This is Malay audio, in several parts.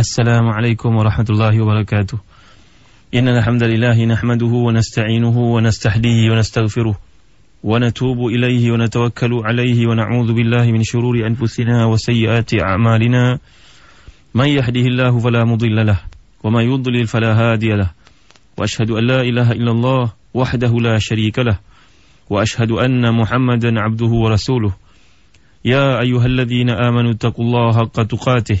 السلام عليكم ورحمة الله وبركاته. إن الحمد لله نحمده ونستعينه ونستهديه ونستغفره ونتوب إليه ونتوكل عليه ونعوذ بالله من شرور أنفسنا وسيئات أعمالنا. من يهده الله فلا مضل له وما يضلل فلا هادي له. وأشهد أن لا إله إلا الله وحده لا شريك له. وأشهد أن محمدا عبده ورسوله. يا أيها الذين آمنوا اتقوا الله حق تقاته.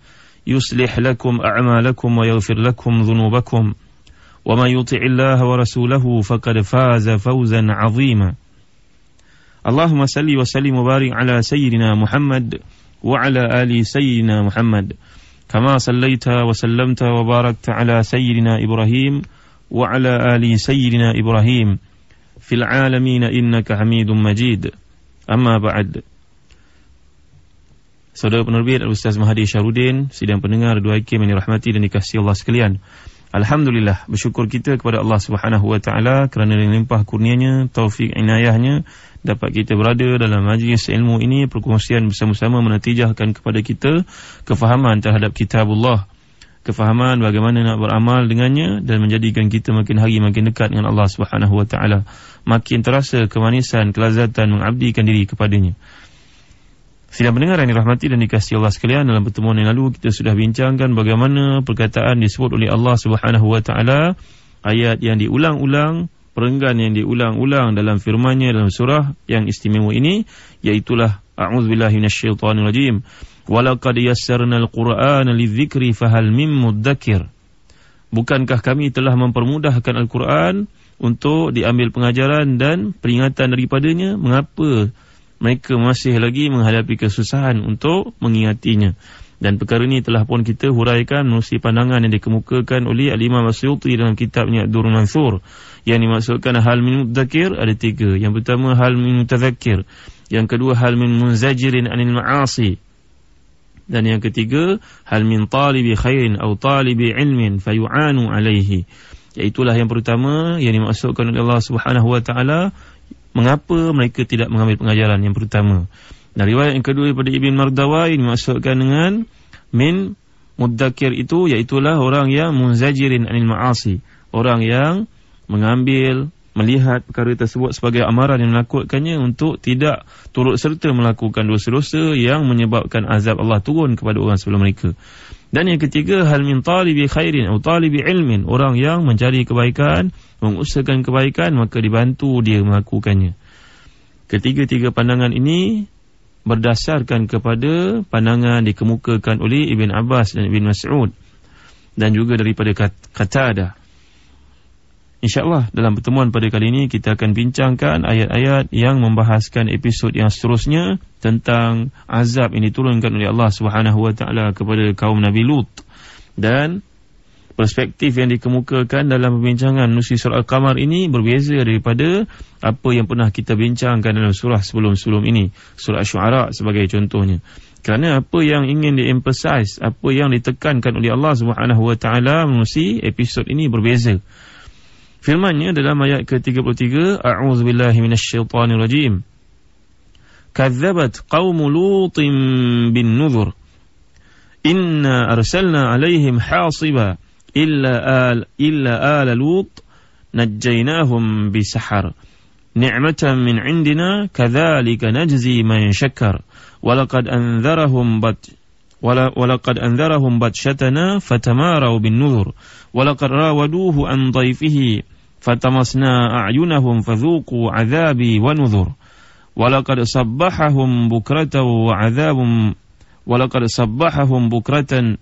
يصلح لكم أعمالكم ويغفر لكم ذنوبكم. ومن يطع الله ورسوله فقد فاز فوزا عظيما. اللهم صل وسلم وبارك على سيدنا محمد وعلى آل سيدنا محمد. كما صليت وسلمت وباركت على سيدنا إبراهيم وعلى آل سيدنا إبراهيم. في العالمين إنك حميد مجيد. أما بعد. Saudara penerbit Al-Ustaz Mahdi Syarudin Sidang pendengar Dua Hakim yang dirahmati dan dikasihi Allah sekalian. Alhamdulillah Bersyukur kita kepada Allah Subhanahu Wa Taala Kerana limpah kurnianya Taufik inayahnya Dapat kita berada dalam majlis ilmu ini Perkongsian bersama-sama menatijahkan kepada kita Kefahaman terhadap kitab Allah Kefahaman bagaimana nak beramal dengannya Dan menjadikan kita makin hari makin dekat dengan Allah Subhanahu Wa Taala. Makin terasa kemanisan, kelazatan Mengabdikan diri kepadanya Sidang pendengar yang dirahmati dan dikasihi Allah sekalian dalam pertemuan yang lalu kita sudah bincangkan bagaimana perkataan disebut oleh Allah Subhanahu wa taala ayat yang diulang-ulang perenggan yang diulang-ulang dalam firman-Nya dalam surah yang istimewa ini iaitu a'udzubillahi minasyaitonirrajim walaqad yassarna alqur'ana lidzikri fahal mim mudzakir bukankah kami telah mempermudahkan al-Quran untuk diambil pengajaran dan peringatan daripadanya? Mengapa mereka masih lagi menghadapi kesusahan untuk mengingatinya. Dan perkara ini telah pun kita huraikan melalui pandangan yang dikemukakan oleh Al-Imam Asyuti dalam kitabnya Durun Mansur. Yang dimaksudkan hal min mudzakir ada tiga. Yang pertama hal min mutazakir. Yang kedua hal min munzajirin anil ma'asi. Dan yang ketiga hal min talibi khairin atau talibi ilmin fayu'anu alaihi. Iaitulah yang pertama yang dimaksudkan oleh Allah Subhanahu wa taala mengapa mereka tidak mengambil pengajaran yang pertama. Dan riwayat yang kedua daripada Ibn Mardawai dimaksudkan dengan min muddakir itu iaitulah orang yang munzajirin anil ma'asi. Orang yang mengambil, melihat perkara tersebut sebagai amaran yang menakutkannya untuk tidak turut serta melakukan dosa-dosa yang menyebabkan azab Allah turun kepada orang sebelum mereka. Dan yang ketiga, hal min talibi khairin atau talibi ilmin. Orang yang mencari kebaikan, mengusahakan kebaikan, maka dibantu dia melakukannya. Ketiga-tiga pandangan ini berdasarkan kepada pandangan dikemukakan oleh Ibn Abbas dan Ibn Mas'ud. Dan juga daripada kata ada. InsyaAllah dalam pertemuan pada kali ini kita akan bincangkan ayat-ayat yang membahaskan episod yang seterusnya tentang azab yang diturunkan oleh Allah Taala kepada kaum Nabi Lut. Dan perspektif yang dikemukakan dalam perbincangan nusi surah Al-Qamar ini berbeza daripada apa yang pernah kita bincangkan dalam surah sebelum-sebelum ini surah Syuara sebagai contohnya. Kerana apa yang ingin di-emphasize apa yang ditekankan oleh Allah Taala melalui episod ini berbeza Firmannya dalam ayat ke-33, A'udzu billahi minasyaitonir rajim. Kadzabat qaum Lutin bin Nuzur. Inna arsalna 'alaihim hasiba illa al illa al Lut najjaynahum bisahar. Ni'matan min 'indina kadzalika najzi man shakkar. Walaqad anzarahum bat ولقد أنذرهم بطشتنا فتماروا بالنذر ولقد راودوه عن ضيفه fatamasna a'yunahum fadhuku azabi wa nuzur walaqad sabbahahum bukratan wa azabum walaqad sabbahahum bukratan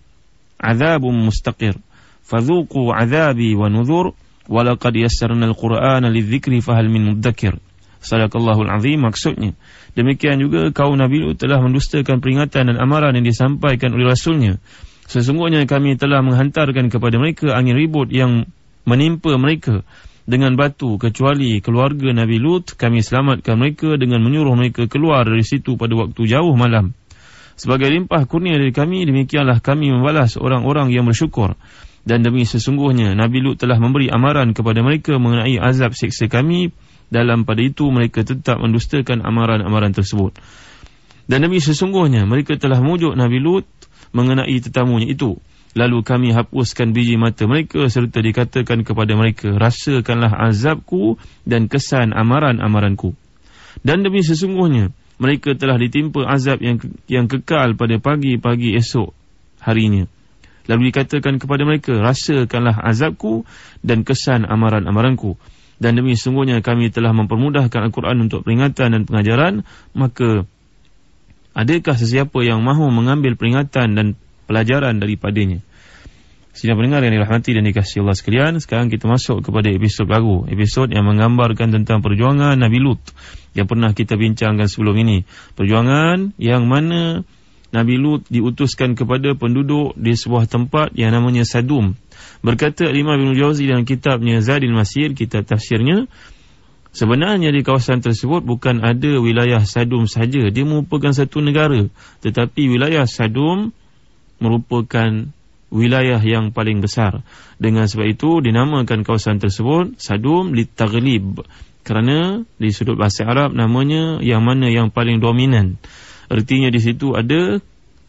azabum mustaqir fadhuku azabi wa nuzur walaqad yassarna alqur'ana lidhikri fahal min mudzakkir sallallahu alazim maksudnya demikian juga kaum nabi telah mendustakan peringatan dan amaran yang disampaikan oleh rasulnya. Sesungguhnya kami telah menghantarkan kepada mereka angin ribut yang menimpa mereka dengan batu kecuali keluarga Nabi Lut kami selamatkan mereka dengan menyuruh mereka keluar dari situ pada waktu jauh malam. Sebagai limpah kurnia dari kami demikianlah kami membalas orang-orang yang bersyukur. Dan demi sesungguhnya Nabi Lut telah memberi amaran kepada mereka mengenai azab seksa kami. Dalam pada itu mereka tetap mendustakan amaran-amaran tersebut. Dan demi sesungguhnya mereka telah memujuk Nabi Lut mengenai tetamunya itu Lalu kami hapuskan biji mata mereka serta dikatakan kepada mereka, rasakanlah azabku dan kesan amaran-amaranku. Dan demi sesungguhnya, mereka telah ditimpa azab yang yang kekal pada pagi-pagi esok harinya. Lalu dikatakan kepada mereka, rasakanlah azabku dan kesan amaran-amaranku. Dan demi sesungguhnya kami telah mempermudahkan Al-Quran untuk peringatan dan pengajaran, maka adakah sesiapa yang mahu mengambil peringatan dan pelajaran daripadanya. Sidang pendengar yang dirahmati dan dikasihi Allah sekalian, sekarang kita masuk kepada episod baru, episod yang menggambarkan tentang perjuangan Nabi Lut yang pernah kita bincangkan sebelum ini. Perjuangan yang mana Nabi Lut diutuskan kepada penduduk di sebuah tempat yang namanya Sadum. Berkata Imam Ibn Jawzi dalam kitabnya Zadil Masir, kitab tafsirnya, Sebenarnya di kawasan tersebut bukan ada wilayah Sadum saja, dia merupakan satu negara. Tetapi wilayah Sadum merupakan wilayah yang paling besar. Dengan sebab itu dinamakan kawasan tersebut Sadum li Taglib. Kerana di sudut bahasa Arab namanya yang mana yang paling dominan. Artinya di situ ada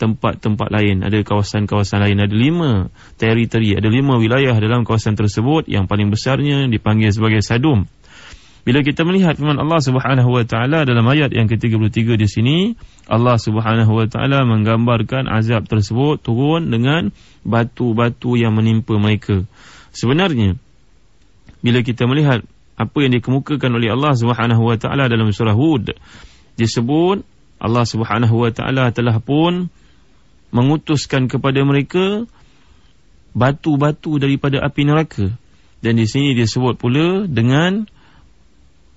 tempat-tempat lain, ada kawasan-kawasan lain, ada lima teritori, ada lima wilayah dalam kawasan tersebut yang paling besarnya dipanggil sebagai Sadum. Bila kita melihat firman Allah Subhanahu wa taala dalam ayat yang ke-33 di sini, Allah Subhanahu wa taala menggambarkan azab tersebut turun dengan batu-batu yang menimpa mereka. Sebenarnya bila kita melihat apa yang dikemukakan oleh Allah Subhanahu wa taala dalam surah Hud, disebut Allah Subhanahu wa taala telah pun mengutuskan kepada mereka batu-batu daripada api neraka. Dan di sini disebut pula dengan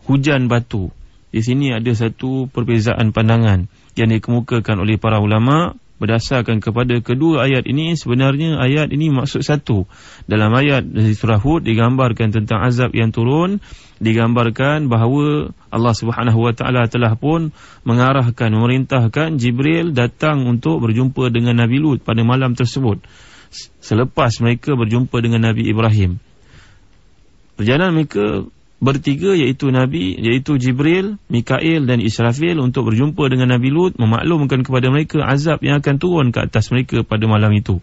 hujan batu. Di sini ada satu perbezaan pandangan yang dikemukakan oleh para ulama berdasarkan kepada kedua ayat ini sebenarnya ayat ini maksud satu. Dalam ayat dari surah Hud digambarkan tentang azab yang turun, digambarkan bahawa Allah Subhanahu wa taala telah pun mengarahkan memerintahkan Jibril datang untuk berjumpa dengan Nabi Lut pada malam tersebut. Selepas mereka berjumpa dengan Nabi Ibrahim. Perjalanan mereka bertiga iaitu Nabi, iaitu Jibril, Mikail dan Israfil untuk berjumpa dengan Nabi Lut memaklumkan kepada mereka azab yang akan turun ke atas mereka pada malam itu.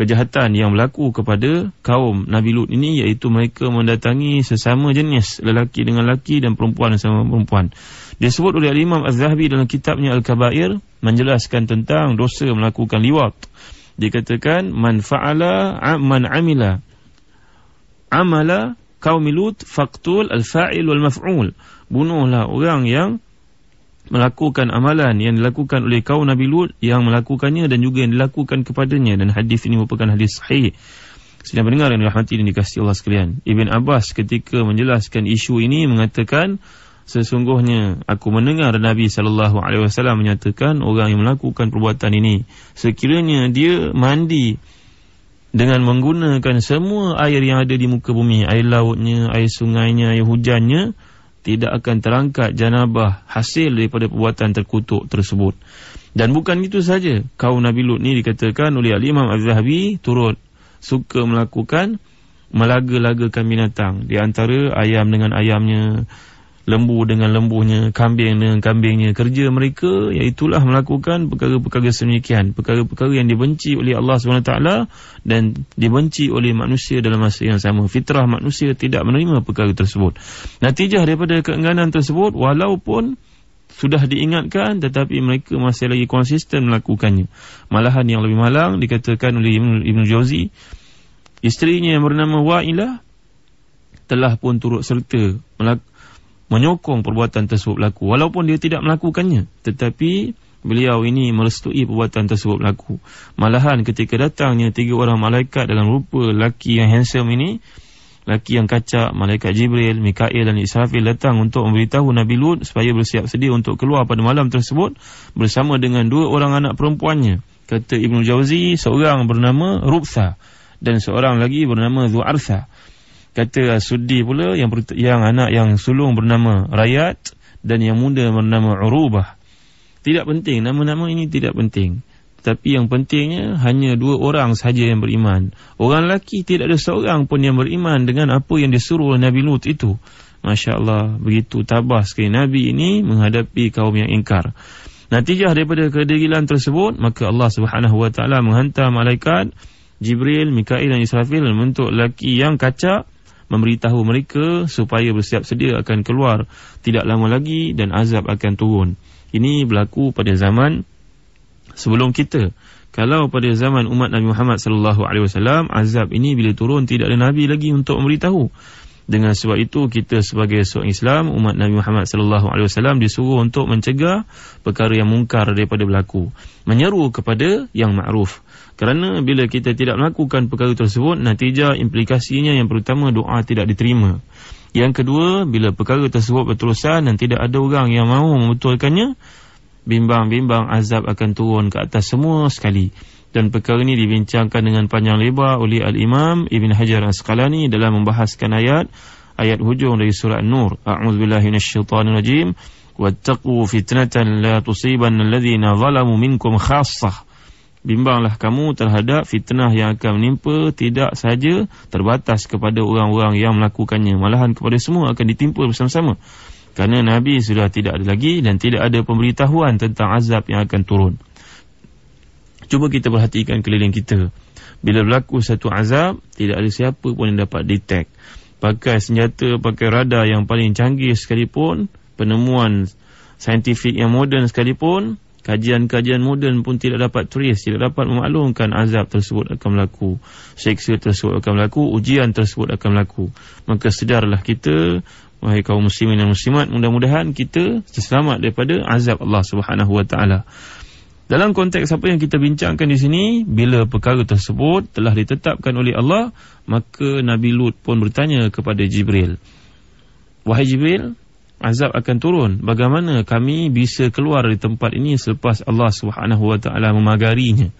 Kejahatan yang berlaku kepada kaum Nabi Lut ini iaitu mereka mendatangi sesama jenis lelaki dengan lelaki dan perempuan sama perempuan. Disebut oleh Imam Az-Zahabi dalam kitabnya Al-Kabair menjelaskan tentang dosa melakukan liwat. Dikatakan man fa'ala man amila amala kaum Lut faqtul al-fa'il wal maf'ul. Bunuhlah orang yang melakukan amalan yang dilakukan oleh kaum Nabi Lut yang melakukannya dan juga yang dilakukan kepadanya dan hadis ini merupakan hadis sahih. Sedang mendengar yang dirahmati dan dikasihi Allah sekalian. Ibn Abbas ketika menjelaskan isu ini mengatakan sesungguhnya aku mendengar Nabi wasallam menyatakan orang yang melakukan perbuatan ini sekiranya dia mandi dengan menggunakan semua air yang ada di muka bumi, air lautnya, air sungainya, air hujannya, tidak akan terangkat janabah hasil daripada perbuatan terkutuk tersebut. Dan bukan itu saja, kaum Nabi Lut ni dikatakan oleh Al-Imam Az-Zahabi turut suka melakukan melaga-lagakan binatang. Di antara ayam dengan ayamnya, lembu dengan lembunya, kambing dengan kambingnya. Kerja mereka iaitulah melakukan perkara-perkara semikian. Perkara-perkara yang dibenci oleh Allah SWT dan dibenci oleh manusia dalam masa yang sama. Fitrah manusia tidak menerima perkara tersebut. Natijah daripada keengganan tersebut, walaupun sudah diingatkan tetapi mereka masih lagi konsisten melakukannya. Malahan yang lebih malang dikatakan oleh Ibn Jauzi, isterinya yang bernama Wa'ilah telah pun turut serta melakukan menyokong perbuatan tersebut berlaku walaupun dia tidak melakukannya. Tetapi beliau ini merestui perbuatan tersebut berlaku. Malahan ketika datangnya tiga orang malaikat dalam rupa lelaki yang handsome ini lelaki yang kacak malaikat Jibril, Mikail dan Israfil datang untuk memberitahu Nabi Lut supaya bersiap sedia untuk keluar pada malam tersebut bersama dengan dua orang anak perempuannya. Kata Ibn Jauzi, seorang bernama Rubtha dan seorang lagi bernama Zu'artha. Kata Sudi pula yang yang anak yang sulung bernama Rayat dan yang muda bernama Urubah. Tidak penting, nama-nama ini tidak penting. Tapi yang pentingnya hanya dua orang sahaja yang beriman. Orang lelaki tidak ada seorang pun yang beriman dengan apa yang disuruh Nabi Lut itu. Masya Allah, begitu tabah sekali Nabi ini menghadapi kaum yang ingkar. Natijah daripada kedegilan tersebut, maka Allah Subhanahu Wa Taala menghantar malaikat Jibril, Mikail dan Israfil membentuk lelaki yang kacak memberitahu mereka supaya bersiap sedia akan keluar tidak lama lagi dan azab akan turun. Ini berlaku pada zaman sebelum kita. Kalau pada zaman umat Nabi Muhammad sallallahu alaihi wasallam azab ini bila turun tidak ada nabi lagi untuk memberitahu. Dengan sebab itu kita sebagai seorang Islam umat Nabi Muhammad sallallahu alaihi wasallam disuruh untuk mencegah perkara yang mungkar daripada berlaku, menyeru kepada yang makruf. Kerana bila kita tidak melakukan perkara tersebut, natijah implikasinya yang pertama doa tidak diterima. Yang kedua, bila perkara tersebut berterusan dan tidak ada orang yang mahu membetulkannya, bimbang-bimbang azab akan turun ke atas semua sekali. Dan perkara ini dibincangkan dengan panjang lebar oleh Al-Imam Ibn Hajar Asqalani dalam membahaskan ayat ayat hujung dari surah An-Nur A'udzubillahi minasyaitonirrajim wattaqu fitnatan la tusibanna alladhina zalamu minkum khassah Bimbanglah kamu terhadap fitnah yang akan menimpa tidak saja terbatas kepada orang-orang yang melakukannya malahan kepada semua akan ditimpa bersama-sama kerana Nabi sudah tidak ada lagi dan tidak ada pemberitahuan tentang azab yang akan turun Cuba kita perhatikan keliling kita. Bila berlaku satu azab, tidak ada siapa pun yang dapat detect. Pakai senjata, pakai radar yang paling canggih sekalipun, penemuan saintifik yang moden sekalipun, kajian-kajian moden pun tidak dapat trace, tidak dapat memaklumkan azab tersebut akan berlaku. Seksa tersebut akan berlaku, ujian tersebut akan berlaku. Maka sedarlah kita, wahai kaum muslimin dan muslimat, mudah-mudahan kita selamat daripada azab Allah Subhanahu Wa Taala. Dalam konteks apa yang kita bincangkan di sini, bila perkara tersebut telah ditetapkan oleh Allah, maka Nabi Lut pun bertanya kepada Jibril. Wahai Jibril, azab akan turun. Bagaimana kami bisa keluar dari tempat ini selepas Allah SWT memagarinya?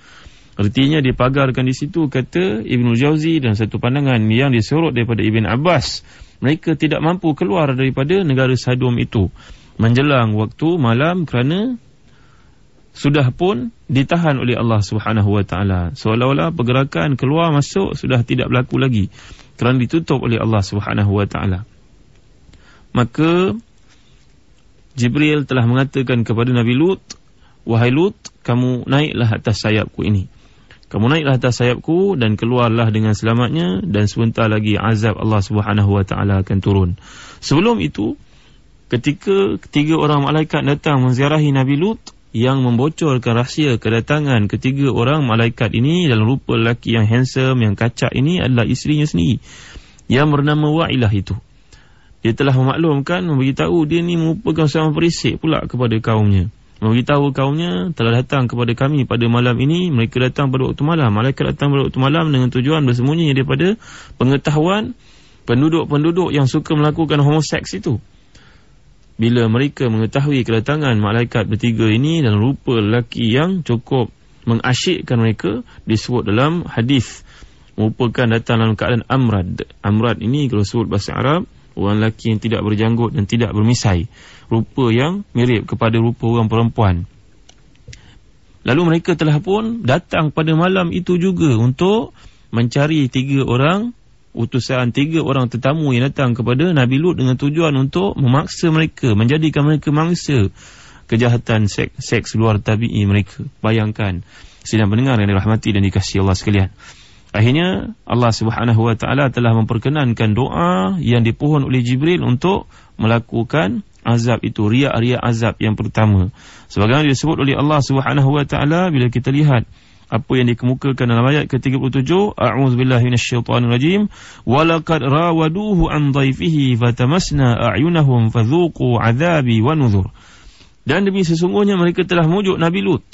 Artinya dipagarkan di situ kata Ibn Jauzi dan satu pandangan yang disorot daripada Ibn Abbas. Mereka tidak mampu keluar daripada negara Sadum itu. Menjelang waktu malam kerana sudah pun ditahan oleh Allah Taala. Seolah-olah pergerakan keluar masuk sudah tidak berlaku lagi kerana ditutup oleh Allah Taala. Maka Jibril telah mengatakan kepada Nabi Lut, "Wahai Lut, kamu naiklah atas sayapku ini. Kamu naiklah atas sayapku dan keluarlah dengan selamatnya dan sebentar lagi azab Allah Subhanahu Wa Taala akan turun." Sebelum itu, ketika tiga orang malaikat datang menziarahi Nabi Lut, yang membocorkan rahsia kedatangan ketiga orang malaikat ini dalam rupa lelaki yang handsome, yang kacak ini adalah isterinya sendiri yang bernama Wa'ilah itu. Dia telah memaklumkan, memberitahu dia ni merupakan seorang perisik pula kepada kaumnya. Memberitahu kaumnya telah datang kepada kami pada malam ini, mereka datang pada waktu malam. Malaikat datang pada waktu malam dengan tujuan bersembunyi daripada pengetahuan penduduk-penduduk yang suka melakukan homoseks itu bila mereka mengetahui kedatangan malaikat bertiga ini dan rupa lelaki yang cukup mengasyikkan mereka disebut dalam hadis merupakan datang dalam keadaan amrad. Amrad ini kalau sebut bahasa Arab orang lelaki yang tidak berjanggut dan tidak bermisai. Rupa yang mirip kepada rupa orang perempuan. Lalu mereka telah pun datang pada malam itu juga untuk mencari tiga orang utusan tiga orang tetamu yang datang kepada Nabi Lut dengan tujuan untuk memaksa mereka, menjadikan mereka mangsa kejahatan seks, seks luar tabi'i mereka. Bayangkan, sedang mendengar yang dirahmati dan dikasihi Allah sekalian. Akhirnya Allah Subhanahu Wa Taala telah memperkenankan doa yang dipohon oleh Jibril untuk melakukan azab itu riak-riak azab yang pertama. Sebagaimana disebut oleh Allah Subhanahu Wa Taala bila kita lihat apa yang dikemukakan dalam ayat ke-37 a'udzubillahi minasyaitonirrajim walaqad rawaduhu an dhaifihi fatamasna a'yunahum fadhuqu 'adzabi wa nuzur dan demi sesungguhnya mereka telah memujuk Nabi Lut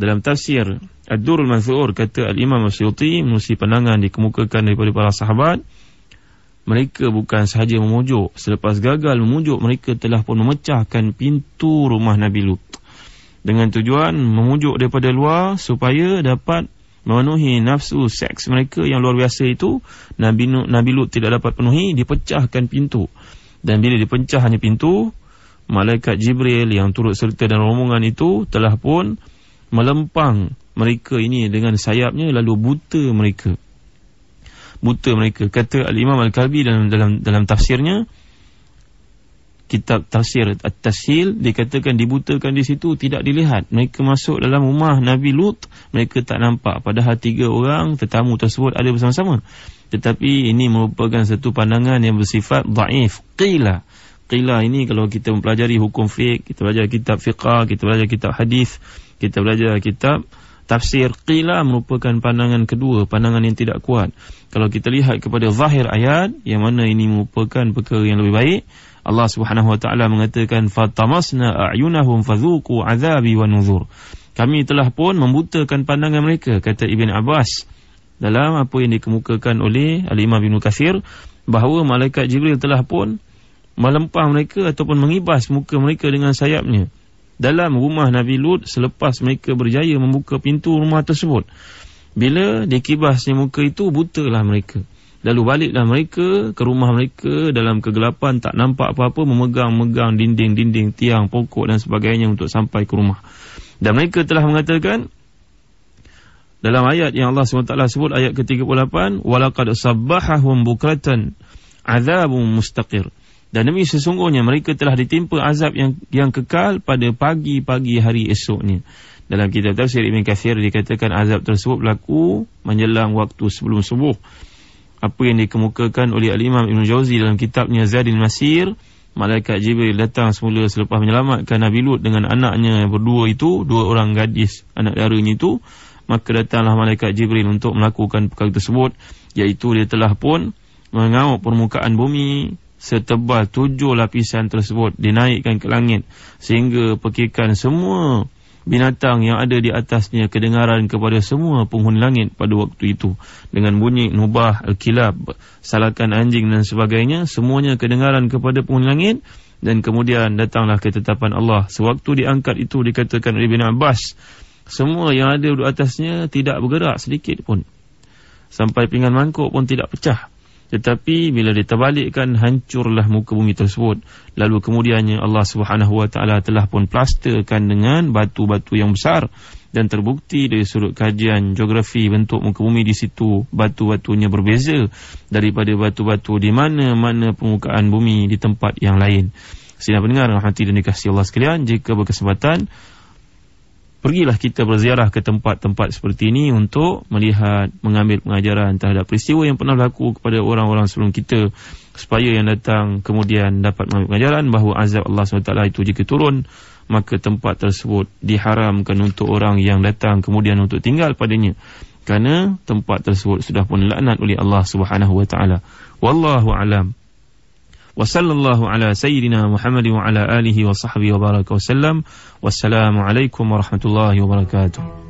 dalam tafsir Ad-Durrul Manthur kata Al-Imam Asyuti menusi pandangan dikemukakan daripada para sahabat. Mereka bukan sahaja memujuk selepas gagal memujuk mereka telah pun memecahkan pintu rumah Nabi Lut. Dengan tujuan memujuk daripada luar supaya dapat memenuhi nafsu seks mereka yang luar biasa itu Nabi Nabi Lut tidak dapat penuhi dipecahkan pintu. Dan bila dipecah hanya pintu malaikat Jibril yang turut serta dalam rombongan itu telah pun melempang mereka ini dengan sayapnya lalu buta mereka. Buta mereka. Kata al-Imam Al-Kalbi dalam dalam dalam tafsirnya kitab tafsir At-Tashil dikatakan dibutakan di situ tidak dilihat. Mereka masuk dalam rumah Nabi Lut mereka tak nampak. Padahal tiga orang tetamu tersebut ada bersama-sama. Tetapi ini merupakan satu pandangan yang bersifat daif qila. Qila ini kalau kita mempelajari hukum fiqh kita belajar kitab fiqh kita belajar kitab hadis kita belajar kitab tafsir qila merupakan pandangan kedua pandangan yang tidak kuat kalau kita lihat kepada zahir ayat yang mana ini merupakan perkara yang lebih baik Allah Subhanahu wa taala mengatakan fatamasna a'yunahum fadhuqu 'adzabi wa nuzur. Kami telah pun membutakan pandangan mereka kata Ibn Abbas dalam apa yang dikemukakan oleh Al-Imam Ibn Katsir bahawa malaikat Jibril telah pun melempah mereka ataupun mengibas muka mereka dengan sayapnya dalam rumah Nabi Lut selepas mereka berjaya membuka pintu rumah tersebut. Bila dikibasnya muka itu butalah mereka. Lalu baliklah mereka ke rumah mereka dalam kegelapan tak nampak apa-apa memegang-megang dinding-dinding tiang pokok dan sebagainya untuk sampai ke rumah. Dan mereka telah mengatakan dalam ayat yang Allah SWT sebut ayat ke-38 walaqad sabbahahum bukratan azabun mustaqir. Dan demi sesungguhnya mereka telah ditimpa azab yang yang kekal pada pagi-pagi hari esoknya. Dalam kitab tafsir Ibn Kathir dikatakan azab tersebut berlaku menjelang waktu sebelum subuh apa yang dikemukakan oleh Al-Imam Ibn Jauzi dalam kitabnya Zadin Masir Malaikat Jibril datang semula selepas menyelamatkan Nabi Lut dengan anaknya yang berdua itu Dua orang gadis anak darahnya itu Maka datanglah Malaikat Jibril untuk melakukan perkara tersebut Iaitu dia telah pun mengauk permukaan bumi Setebal tujuh lapisan tersebut Dinaikkan ke langit Sehingga pekikan semua binatang yang ada di atasnya kedengaran kepada semua penghuni langit pada waktu itu. Dengan bunyi nubah al-kilab salakan anjing dan sebagainya semuanya kedengaran kepada penghuni langit. Dan kemudian datanglah ketetapan Allah. Sewaktu diangkat itu dikatakan oleh Ibn Abbas semua yang ada di atasnya tidak bergerak sedikit pun. Sampai pinggan mangkuk pun tidak pecah tetapi bila diterbalikkan hancurlah muka bumi tersebut. Lalu kemudiannya Allah Subhanahu Wa Taala telah pun plasterkan dengan batu-batu yang besar dan terbukti dari sudut kajian geografi bentuk muka bumi di situ batu-batunya berbeza daripada batu-batu di mana-mana permukaan bumi di tempat yang lain. Sina pendengar rahmati dan dikasihi Allah sekalian jika berkesempatan pergilah kita berziarah ke tempat-tempat seperti ini untuk melihat, mengambil pengajaran terhadap peristiwa yang pernah berlaku kepada orang-orang sebelum kita supaya yang datang kemudian dapat mengambil pengajaran bahawa azab Allah SWT itu jika turun maka tempat tersebut diharamkan untuk orang yang datang kemudian untuk tinggal padanya kerana tempat tersebut sudah pun laknat oleh Allah Subhanahu wa taala. Wallahu alam وصلى الله على سيدنا محمد وعلى آله وصحبه وبارك وسلم. والسلام عليكم ورحمة الله وبركاته.